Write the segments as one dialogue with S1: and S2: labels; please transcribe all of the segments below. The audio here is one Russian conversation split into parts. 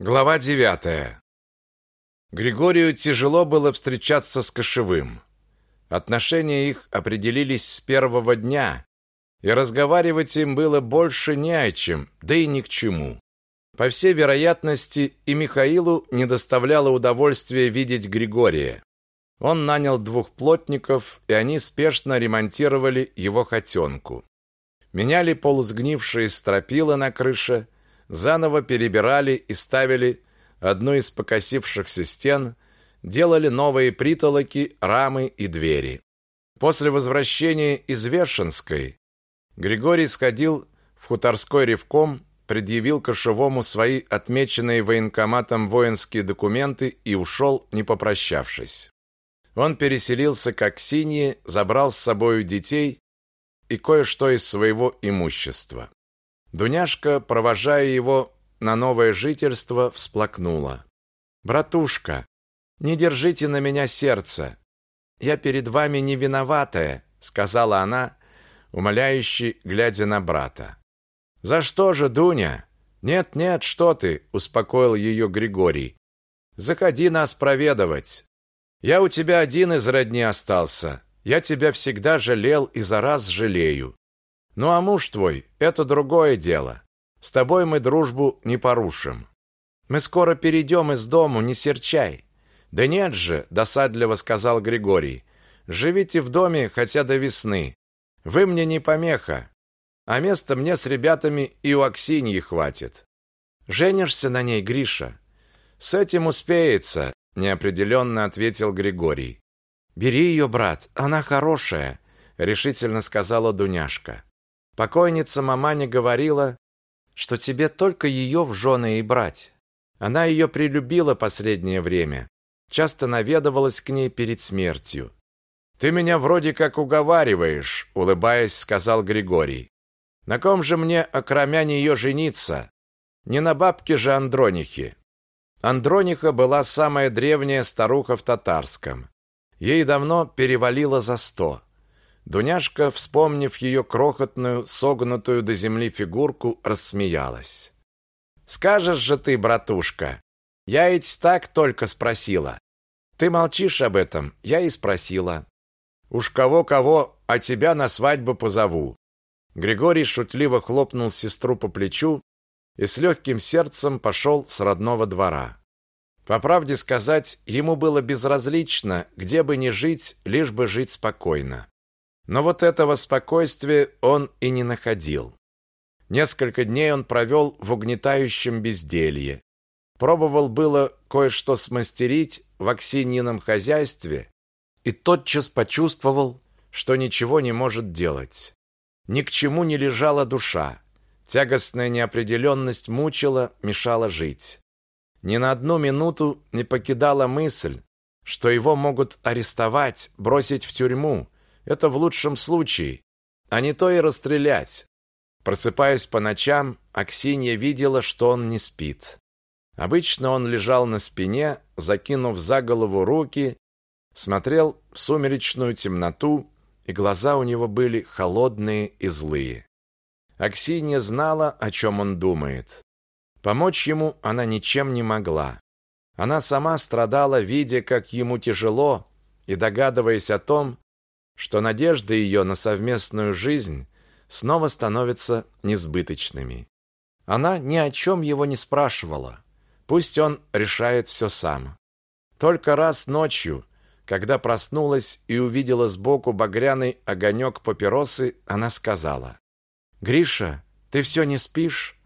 S1: Глава девятая. Григорию тяжело было встречаться с Кошевым. Отношения их определились с первого дня, и разговаривать им было больше не о чем, да и ни к чему. По всей вероятности, и Михаилу не доставляло удовольствия видеть Григория. Он нанял двух плотников, и они спешно ремонтировали его хотенку. Меняли полусгнившие стропила на крыше, заново перебирали и ставили одну из покосившихся стен, делали новые притолоки, рамы и двери. После возвращения из Вершинской Григорий сходил в хуторской ревком, предъявил кошевому свои отмеченные военкоматом воинские документы и ушел, не попрощавшись. Он переселился к Аксинье, забрал с собою детей и кое-что из своего имущества. Дуняшка, провожая его на новое жительство, всплакнула. «Братушка, не держите на меня сердце. Я перед вами не виноватая», сказала она, умоляюще глядя на брата. «За что же, Дуня?» «Нет, нет, что ты», успокоил ее Григорий. «Заходи нас проведывать. Я у тебя один из родни остался. Я тебя всегда жалел и за раз жалею. Ну а муж твой это другое дело. С тобой мы дружбу не порушим. Мы скоро перейдем из дому, не серчай. Да нет же, досадливо сказал Григорий. Живите в доме хотя до весны. Вы мне не помеха. А места мне с ребятами и у Аксиньи хватит. Женишься на ней, Гриша? С этим успеется, неопределенно ответил Григорий. Бери ее, брат, она хорошая, решительно сказала Дуняшка. Покойница мама не говорила, что тебе только ее в жены и брать. Она ее прилюбила последнее время, часто наведывалась к ней перед смертью. Ты меня вроде как уговариваешь, улыбаясь, сказал Григорий. На ком же мне, окромя нее, жениться? Не на бабке же Андронихе. Андрониха была самая древняя старуха в татарском. Ей давно перевалило за сто. Дуняшка, вспомнив ее крохотную, согнутую до земли фигурку, рассмеялась. «Скажешь же ты, братушка, я ведь так только спросила. Ты молчишь об этом, я и спросила. Уж кого-кого, а тебя на свадьбу позову». Григорий шутливо хлопнул сестру по плечу и с легким сердцем пошел с родного двора. По правде сказать, ему было безразлично, где бы ни жить, лишь бы жить спокойно. Но вот этого спокойствия он и не находил. Несколько дней он провел в угнетающем безделье. Пробовал было кое-что смастерить в Аксиньином хозяйстве и тотчас почувствовал, что ничего не может делать. Ни к чему не лежала душа. Тягостная неопределенность мучила, мешала жить. Ни на одну минуту не покидала мысль, что его могут арестовать, бросить в тюрьму, это в лучшем случае, а не то и расстрелять. Просыпаясь по ночам, Аксинья видела, что он не спит. Обычно он лежал на спине, закинув за голову руки, смотрел в сумеречную темноту, и глаза у него были холодные и злые. Аксинья знала, о чем он думает. Помочь ему она ничем не могла. Она сама страдала, видя, как ему тяжело, и догадываясь о том, что надежды ее на совместную жизнь снова становятся несбыточными. Она ни о чем его не спрашивала. Пусть он решает все сам. Только раз ночью, когда проснулась и увидела сбоку багряный огонек папиросы, она сказала: "Гриша, ты все не спишь?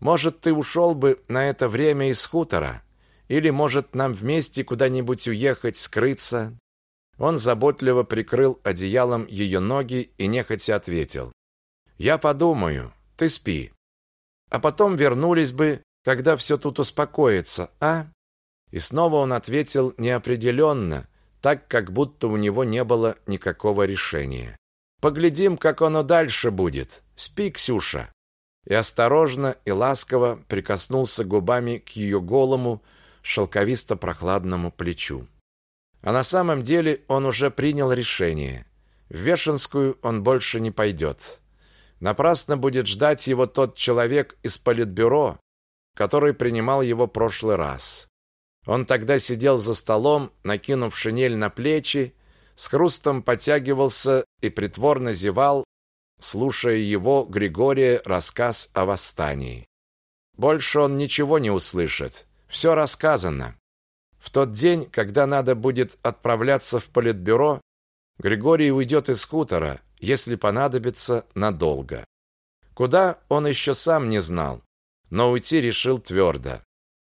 S1: Может, ты ушел бы на это время из хутора, или может нам вместе куда-нибудь уехать, скрыться? Он заботливо прикрыл одеялом ее ноги и нехотя ответил: "Я подумаю. Ты спи. А потом вернулись бы, когда все тут успокоится, а?" И снова он ответил неопределенно, так как будто у него не было никакого решения. Поглядим, как оно дальше будет. Спи, Ксюша. И осторожно и ласково прикоснулся губами к ее голому, шелковисто-прохладному плечу. А на самом деле он уже принял решение. В Вешенскую он больше не пойдет. Напрасно будет ждать его тот человек из политбюро, который принимал его прошлый раз. Он тогда сидел за столом, накинув шинель на плечи, с хрустом потягивался и притворно зевал, слушая его, Григория, рассказ о восстании. Больше он ничего не услышит. Все рассказано. В тот день, когда надо будет отправляться в политбюро, Григорий уйдет из хутора, если понадобится, надолго. Куда, он еще сам не знал, но уйти решил твердо.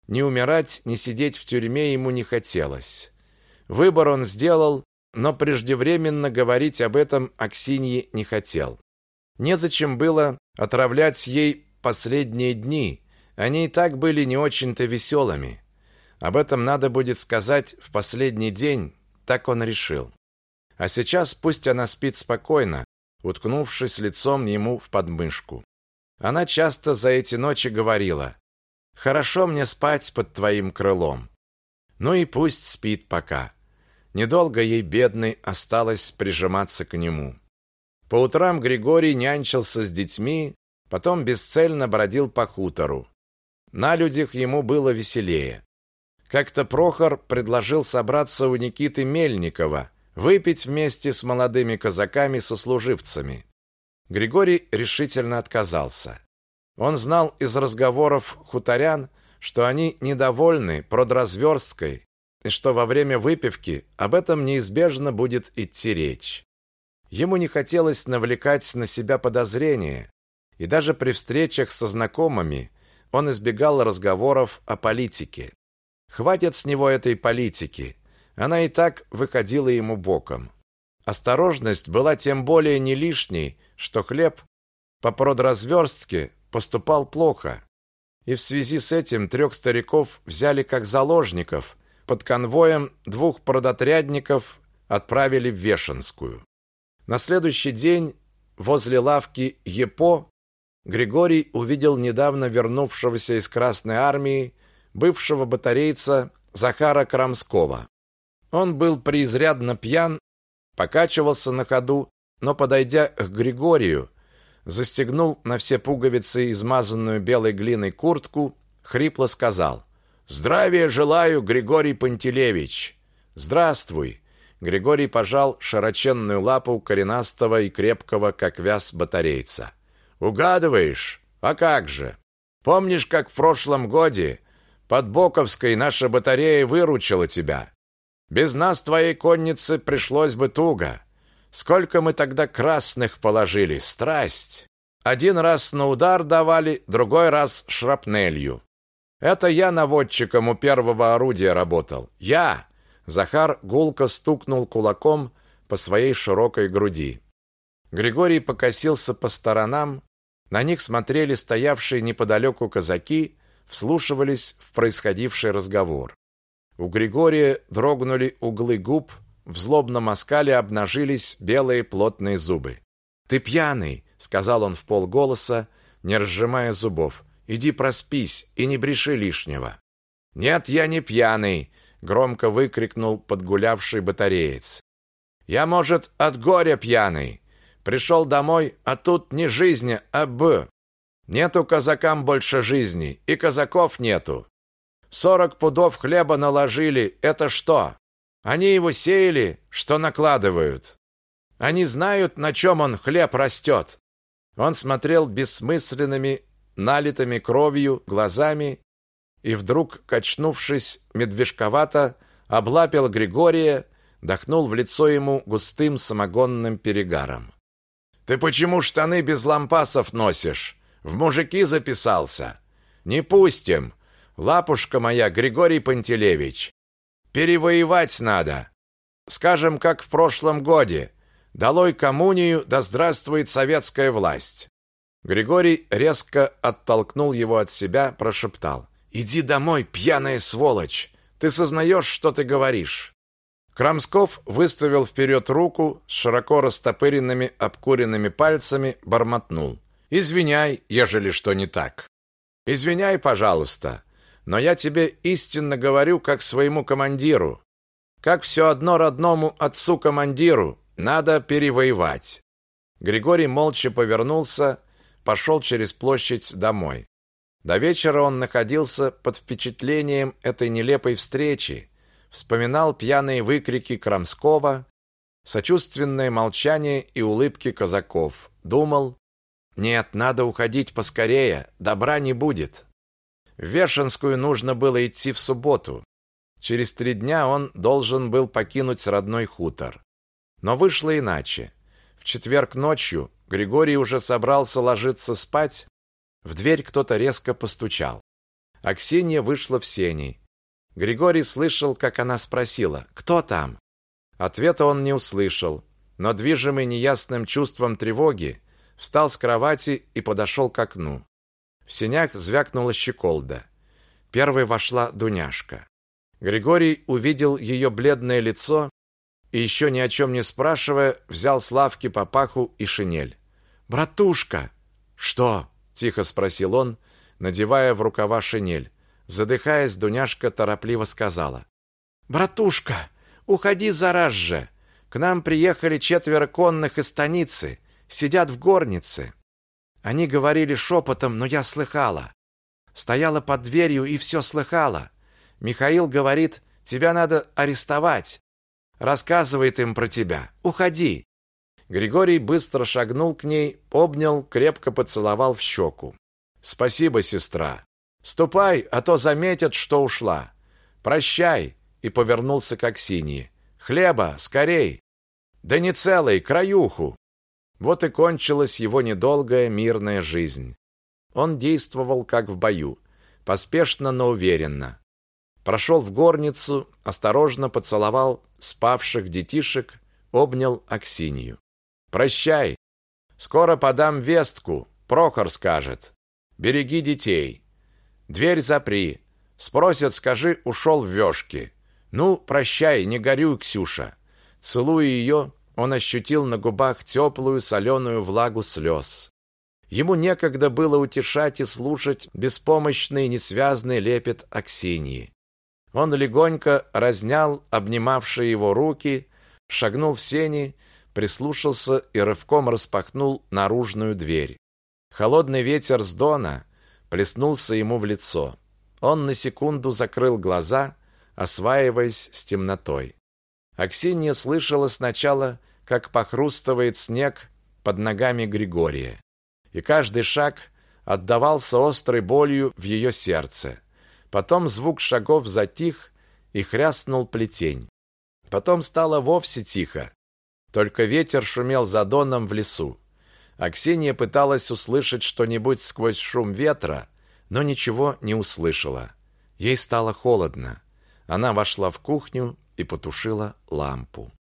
S1: Не умирать, не сидеть в тюрьме ему не хотелось. Выбор он сделал, но преждевременно говорить об этом Аксинье не хотел. Незачем было отравлять ей последние дни, они и так были не очень-то веселыми. Об этом надо будет сказать в последний день, так он решил. А сейчас пусть она спит спокойно, уткнувшись лицом ему в подмышку. Она часто за эти ночи говорила: "Хорошо мне спать под твоим крылом". Ну и пусть спит пока. Недолго ей бедной осталось прижиматься к нему. По утрам Григорий нянчился с детьми, потом бесцельно бродил по хутору. На людях ему было веселее. Как-то Прохор предложил собраться у Никиты Мельникова, выпить вместе с молодыми казаками-сослуживцами. Григорий решительно отказался. Он знал из разговоров хуторян, что они недовольны продразверсткой и что во время выпивки об этом неизбежно будет идти речь. Ему не хотелось навлекать на себя подозрения, и даже при встречах со знакомыми он избегал разговоров о политике. Хватит с него этой политики. Она и так выходила ему боком. Осторожность была тем более не лишней, что хлеб по продразверстке поступал плохо. И в связи с этим трех стариков взяли как заложников, под конвоем двух продотрядников отправили в Вешенскую. На следующий день возле лавки Епо Григорий увидел недавно вернувшегося из Красной армии бывшего батарейца Захара Крамского. Он был преизрядно пьян, покачивался на ходу, но, подойдя к Григорию, застегнул на все пуговицы измазанную белой глиной куртку, хрипло сказал «Здравия желаю, Григорий Пантелеевич!» «Здравствуй!» Григорий пожал широченную лапу коренастого и крепкого, как вяз батарейца. «Угадываешь? А как же! Помнишь, как в прошлом годе под Боковской наша батарея выручила тебя? Без нас твоей коннице пришлось бы туго. Сколько мы тогда красных положили, страсть! Один раз на удар давали, другой раз шрапнелью. Это я наводчиком у первого орудия работал. Я!» Захар гулко стукнул кулаком по своей широкой груди. Григорий покосился по сторонам. На них смотрели стоявшие неподалеку казаки, вслушивались в происходивший разговор. У Григория дрогнули углы губ, в злобном оскале обнажились белые плотные зубы. «Ты пьяный!» — сказал он в полголоса, не разжимая зубов. Иди проспись и не бреши лишнего. Нет, я не пьяный, громко выкрикнул подгулявший батареец. Я, может, от горя пьяный. Пришел домой, а тут не жизнь, а б. Нету казакам больше жизни, и казаков нету. Сорок пудов хлеба наложили, это что? Они его сеяли, что накладывают. Они знают, на чем он хлеб растет. Он смотрел бессмысленными налитыми кровью глазами и вдруг, качнувшись медвежковато, облапил Григория, дохнул в лицо ему густым самогонным перегаром. Ты почему штаны без лампасов носишь? В мужики записался. Не пустим. Лапушка моя, Григорий Пантелеевич. Перевоевать надо. Скажем, как в прошлом годе. Долой коммунию, да здравствует советская власть. Григорий резко оттолкнул его от себя, прошептал: "Иди домой, пьяная сволочь. Ты сознаешь, что ты говоришь?" Крамсков выставил вперед руку с широко растопыренными обкуренными пальцами, бормотнул: "Извиняй, ежели что не так. Извиняй, пожалуйста, но я тебе истинно говорю как своему командиру. Как все одно родному отцу-командиру, надо перевоевать". Григорий молча повернулся пошел через площадь домой. До вечера он находился под впечатлением этой нелепой встречи, вспоминал пьяные выкрики Крамского, сочувственное молчание и улыбки казаков. Думал, нет, надо уходить поскорее, добра не будет. В Вершинскую нужно было идти в субботу. Через три дня он должен был покинуть родной хутор. Но вышло иначе. В четверг ночью Григорий уже собрался ложиться спать, в дверь кто-то резко постучал. Аксинья вышла в сени. Григорий слышал, как она спросила: "Кто там?" Ответа он не услышал, но движимый неясным чувством тревоги, встал с кровати и подошел к окну. В сенях звякнула щеколда. Первой вошла Дуняшка. Григорий увидел ее бледное лицо и еще ни о чем не спрашивая, взял с лавки папаху и шинель. «Братушка!» «Что?» – тихо спросил он, надевая в рукава шинель. Задыхаясь, Дуняшка торопливо сказала. «Братушка, уходи зараз же! К нам приехали четверо конных из станицы, сидят в горнице». Они говорили шепотом, но я слыхала. Стояла под дверью и все слыхала. Михаил говорит, тебя надо арестовать. Рассказывает им про тебя. Уходи. Григорий быстро шагнул к ней, обнял, крепко поцеловал в щеку. Спасибо, сестра. Ступай, а то заметят, что ушла. Прощай, и повернулся к Аксинье. Хлеба, скорей. Да не целый, краюху. Вот и кончилась его недолгая мирная жизнь. Он действовал как в бою, поспешно, но уверенно. Прошел в горницу, осторожно поцеловал спавших детишек, обнял Аксинью. Прощай. Скоро подам вестку. Прохор скажет. Береги детей. Дверь запри. Спросят, скажи, ушел в вёшки. Ну, прощай, не горюй, Ксюша. Целуя ее, он ощутил на губах теплую соленую влагу слез. Ему некогда было утешать и слушать беспомощный несвязный лепет Аксиньи. Он легонько разнял обнимавшие его руки, шагнул в сени прислушался и рывком распахнул наружную дверь. Холодный ветер с дона плеснулся ему в лицо. Он на секунду закрыл глаза, осваиваясь с темнотой. Аксинья слышала сначала, как похрустывает снег под ногами Григория, и каждый шаг отдавался острой болью в ее сердце. Потом звук шагов затих и хряснул плетень. Потом стало вовсе тихо, только ветер шумел за доном в лесу. Аксинья пыталась услышать что-нибудь сквозь шум ветра, но ничего не услышала. Ей стало холодно. Она вошла в кухню и потушила лампу.